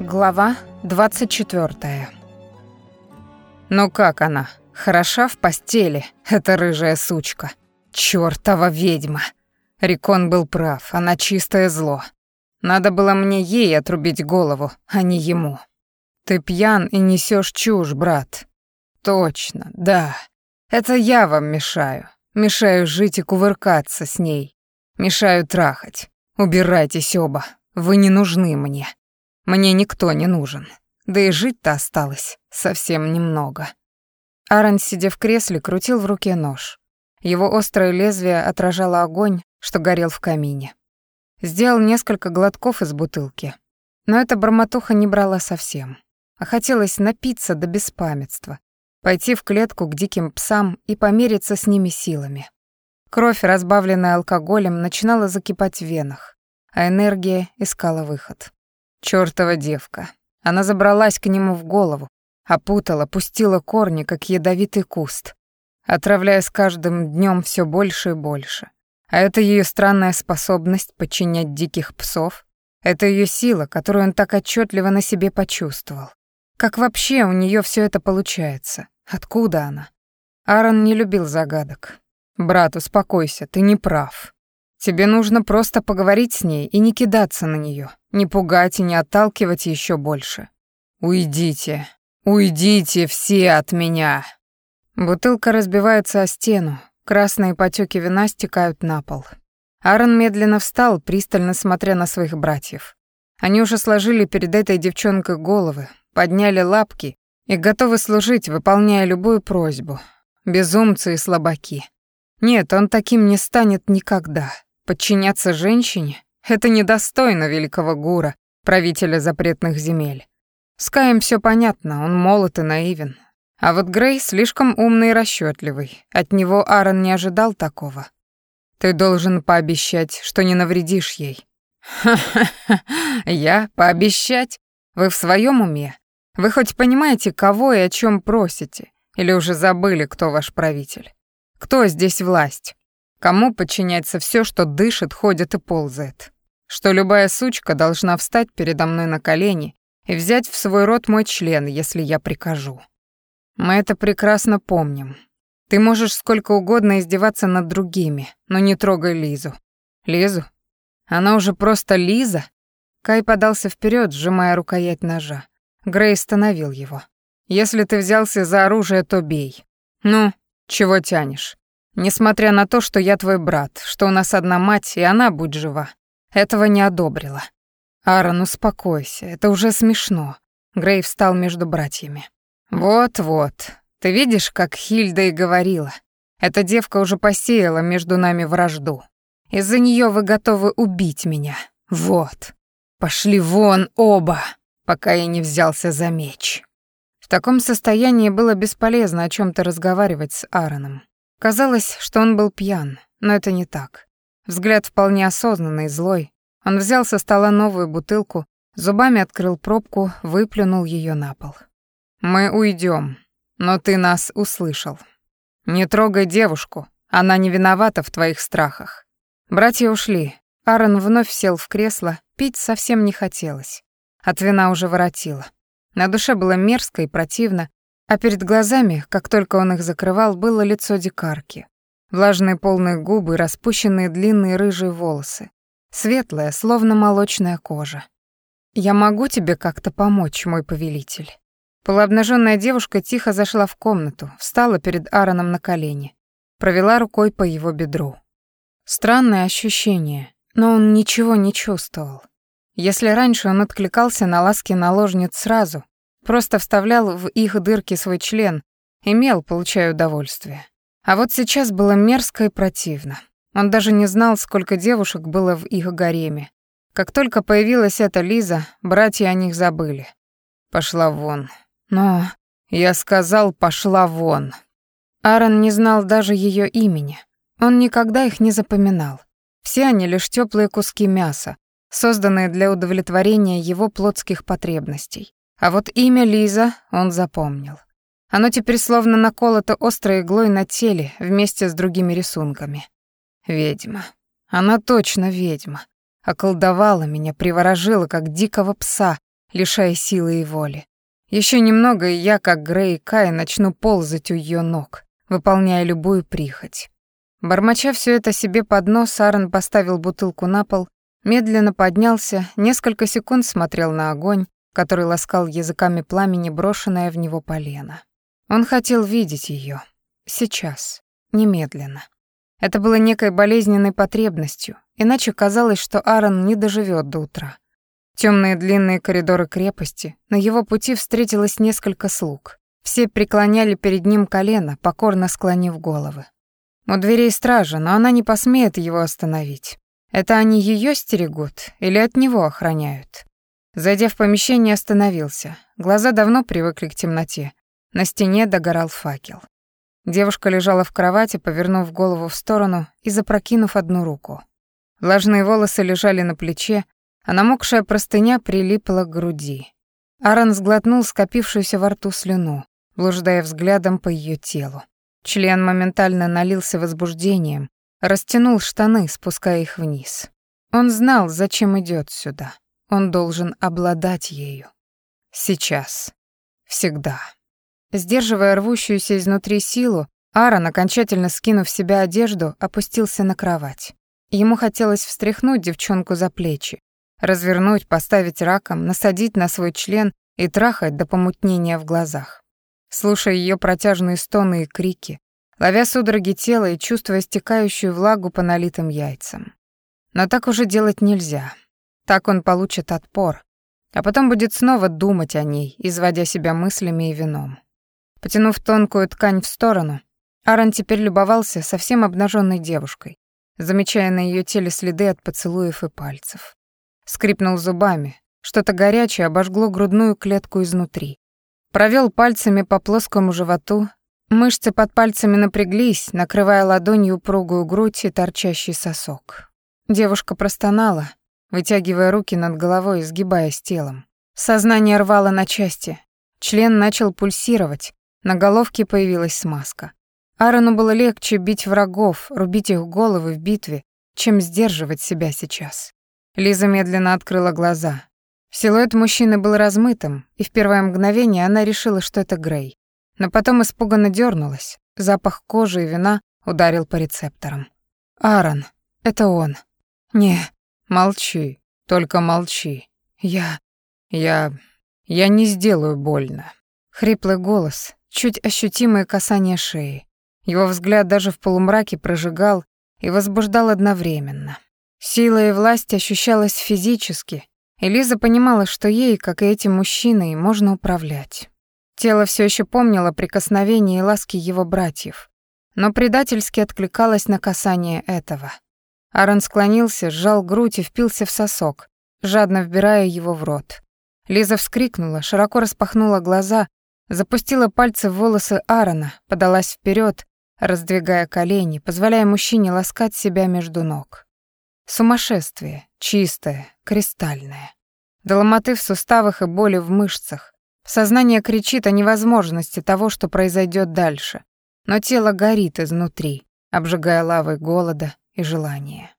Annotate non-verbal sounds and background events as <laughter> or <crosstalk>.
Глава 24. Ну как она? Хороша в постели, эта рыжая сучка. Чёртова ведьма. Рикон был прав, она чистое зло. Надо было мне ей отрубить голову, а не ему. Ты пьян и несёшь чушь, брат. Точно, да. Это я вам мешаю. Мешаю жить и кувыркаться с ней. Мешаю трахать. Убирайтесь оба. Вы не нужны мне. Мне никто не нужен. Да и жить-то осталось совсем немного. Аарон, сидя в кресле, крутил в руке нож. Его острое лезвие отражало огонь, что горел в камине. Сделал несколько глотков из бутылки. Но эта бормотуха не брала совсем. А хотелось напиться до беспамятства, пойти в клетку к диким псам и помериться с ними силами. Кровь, разбавленная алкоголем, начинала закипать в венах, а энергия искала выход. Чёртова девка. Она забралась к нему в голову, опутала, пустила корни, как ядовитый куст, отравляя с каждым днем все больше и больше. А это ее странная способность подчинять диких псов, это ее сила, которую он так отчетливо на себе почувствовал. Как вообще у нее все это получается? Откуда она? Аарон не любил загадок. «Брат, успокойся, ты не прав. Тебе нужно просто поговорить с ней и не кидаться на нее, не пугать и не отталкивать еще больше. Уйдите, уйдите все от меня. Бутылка разбивается о стену, красные потеки вина стекают на пол. Аарон медленно встал, пристально смотря на своих братьев. Они уже сложили перед этой девчонкой головы, подняли лапки и готовы служить, выполняя любую просьбу. Безумцы и слабаки. Нет, он таким не станет никогда. Подчиняться женщине — это недостойно великого Гура, правителя запретных земель. С Каем всё понятно, он молод и наивен. А вот Грей слишком умный и расчётливый. От него Аарон не ожидал такого. Ты должен пообещать, что не навредишь ей. Ха-ха-ха, <laughs> я пообещать? Вы в своём уме? Вы хоть понимаете, кого и о чём просите? Или уже забыли, кто ваш правитель? Кто здесь власть? Кому подчиняется все, что дышит, ходит и ползает? Что любая сучка должна встать передо мной на колени и взять в свой рот мой член, если я прикажу. Мы это прекрасно помним. Ты можешь сколько угодно издеваться над другими, но не трогай Лизу. Лизу? Она уже просто Лиза? Кай подался вперед, сжимая рукоять ножа. Грей остановил его. Если ты взялся за оружие, то бей. Ну, чего тянешь? Несмотря на то, что я твой брат, что у нас одна мать, и она, будь жива, этого не одобрила. Аарон, успокойся, это уже смешно. Грей встал между братьями. Вот-вот, ты видишь, как Хильда и говорила. Эта девка уже посеяла между нами вражду. Из-за нее вы готовы убить меня. Вот. Пошли вон оба, пока я не взялся за меч. В таком состоянии было бесполезно о чем то разговаривать с Аароном. Казалось, что он был пьян, но это не так. Взгляд вполне осознанный, злой. Он взял со стола новую бутылку, зубами открыл пробку, выплюнул ее на пол. «Мы уйдем, но ты нас услышал. Не трогай девушку, она не виновата в твоих страхах». Братья ушли. Аарон вновь сел в кресло, пить совсем не хотелось. От вина уже воротило. На душе было мерзко и противно, а перед глазами, как только он их закрывал, было лицо дикарки. Влажные полные губы, распущенные длинные рыжие волосы. Светлая, словно молочная кожа. «Я могу тебе как-то помочь, мой повелитель?» Полуобнаженная девушка тихо зашла в комнату, встала перед Аароном на колени, провела рукой по его бедру. Странное ощущение, но он ничего не чувствовал. Если раньше он откликался на ласки наложниц сразу, Просто вставлял в их дырки свой член, имел, получая удовольствие. А вот сейчас было мерзко и противно. Он даже не знал, сколько девушек было в их гареме. Как только появилась эта Лиза, братья о них забыли. Пошла вон. Но я сказал, пошла вон. Аарон не знал даже ее имени. Он никогда их не запоминал. Все они лишь теплые куски мяса, созданные для удовлетворения его плотских потребностей. А вот имя Лиза он запомнил. Оно теперь словно наколото острой иглой на теле вместе с другими рисунками. Ведьма. Она точно ведьма. Околдовала меня, приворожила, как дикого пса, лишая силы и воли. Еще немного, и я, как Грей и Кай, начну ползать у ее ног, выполняя любую прихоть. Бормоча все это себе под нос, Аарон поставил бутылку на пол, медленно поднялся, несколько секунд смотрел на огонь, который ласкал языками пламени брошенное в него полено. Он хотел видеть ее. Сейчас. Немедленно. Это было некой болезненной потребностью, иначе казалось, что Аарон не доживет до утра. Темные длинные коридоры крепости, на его пути встретилось несколько слуг. Все преклоняли перед ним колено, покорно склонив головы. У дверей стража, но она не посмеет его остановить. Это они ее стерегут или от него охраняют? Зайдя в помещение, остановился. Глаза давно привыкли к темноте. На стене догорал факел. Девушка лежала в кровати, повернув голову в сторону и запрокинув одну руку. Влажные волосы лежали на плече, а намокшая простыня прилипла к груди. Аарон сглотнул скопившуюся во рту слюну, блуждая взглядом по ее телу. Член моментально налился возбуждением, растянул штаны, спуская их вниз. Он знал, зачем идет сюда. Он должен обладать ею. Сейчас. Всегда. Сдерживая рвущуюся изнутри силу, Аарон, окончательно скинув с себя одежду, опустился на кровать. Ему хотелось встряхнуть девчонку за плечи, развернуть, поставить раком, насадить на свой член и трахать до помутнения в глазах. Слушая ее протяжные стоны и крики, ловя судороги тела и чувствуя стекающую влагу по налитым яйцам. Но так уже делать нельзя. Так он получит отпор, а потом будет снова думать о ней, изводя себя мыслями и вином. Потянув тонкую ткань в сторону, Аарон теперь любовался совсем обнаженной девушкой, замечая на ее теле следы от поцелуев и пальцев скрипнул зубами. Что-то горячее обожгло грудную клетку изнутри. Провел пальцами по плоскому животу. Мышцы под пальцами напряглись, накрывая ладонью упругую грудь и торчащий сосок. Девушка простонала, вытягивая руки над головой и сгибаясь телом. Сознание рвало на части. Член начал пульсировать, на головке появилась смазка. Аарону было легче бить врагов, рубить их головы в битве, чем сдерживать себя сейчас. Лиза медленно открыла глаза. Силуэт мужчины был размытым, и в первое мгновение она решила, что это Грей. Но потом испуганно дернулась. Запах кожи и вина ударил по рецепторам. «Аарон, это он». «Не, молчи, только молчи. Я... я... я не сделаю больно». Хриплый голос, чуть ощутимое касание шеи. Его взгляд даже в полумраке прожигал и возбуждал одновременно. Сила и власть ощущалась физически, и Лиза понимала, что ей, как и этим мужчиной, можно управлять. Тело все еще помнило прикосновение и ласки его братьев, но предательски откликалось на касание этого. Аарон склонился, сжал грудь и впился в сосок, жадно вбирая его в рот. Лиза вскрикнула, широко распахнула глаза, запустила пальцы в волосы Аарона, подалась вперед, раздвигая колени, позволяя мужчине ласкать себя между ног. Сумасшествие, чистое, кристальное. До ломоты в суставах и боли в мышцах. Сознание кричит о невозможности того, что произойдет дальше. Но тело горит изнутри, обжигая лавой голода и желания.